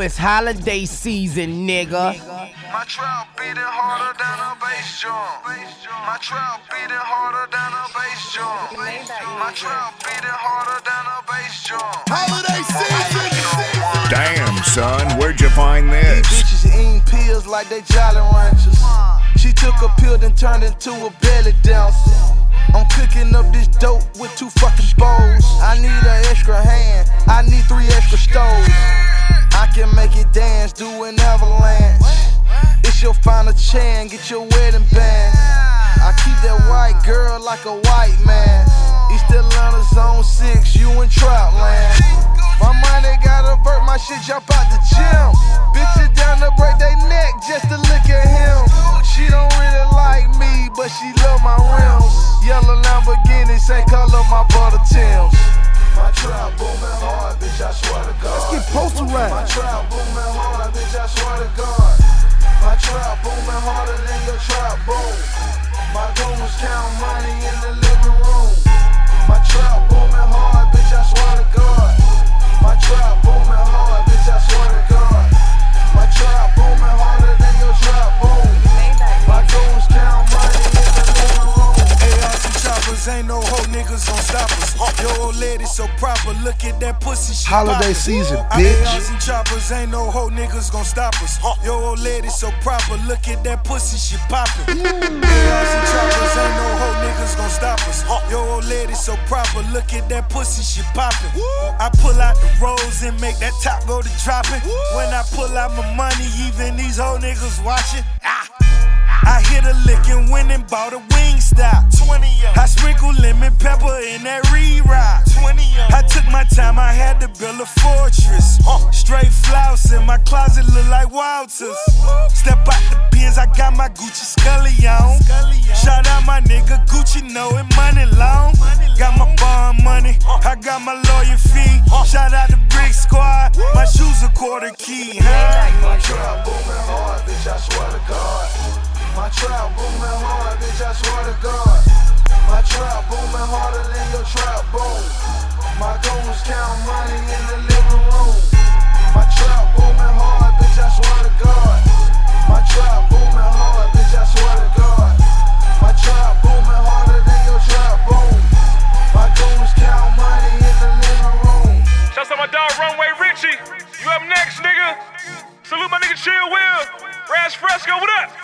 know it's holiday season, nigga. My trap beating harder than a bass drum. My trap beating harder than a bass drum. My trap beating harder than a bass drum. Holiday season. Damn, son, where'd you find this? These bitches eating pills like they Jolly Ranchers. She took a pill then turned into a belly dancer. I'm cooking up this dope with two fucking bowls. I need an chance, get your wedding band. I keep that white girl like a white man. East Atlanta zone six, you in trap land. My money gotta vert my shit, jump out the gym. Bitches down to break their neck just to look at him. She don't really like me, but she love my rims. Yellow Lamborghini, same color my butter Tims. My trap booming hard, bitch, I swear to God. Let's get posterized. My trap booming hard, bitch, I swear to God. My trap booming gon' stop. Your old lady so proper, look at that pussy she Holiday poppin'. season, I- bitch. ARC choppers ain't no hoe niggas gon' stop us. Your old lady so proper, look at that pussy she poppin'. ARC choppers ain't no hoe niggas gon' stop us. Your old lady so proper, look at that pussy she poppin'. I pull out the rolls and make that top go to dropping. When I pull out my money, even these hoe niggas watching. Ah. I hit a lick and went and bought a wing to build a fortress. Straight flouse in my closet look like Walters. Step out the bins, I got my Gucci Scully on. Shout out my nigga Gucci, know it money long. Got my bond money, I got my lawyer fee. Shout out the Brick Squad, my shoes a quarter key. Huh? My trap booming hard, bitch, I swear to God. My trap booming hard, bitch, I swear to God. My trap up next, nigga. Salute my nigga Chill Will. Raz Fresco, what up?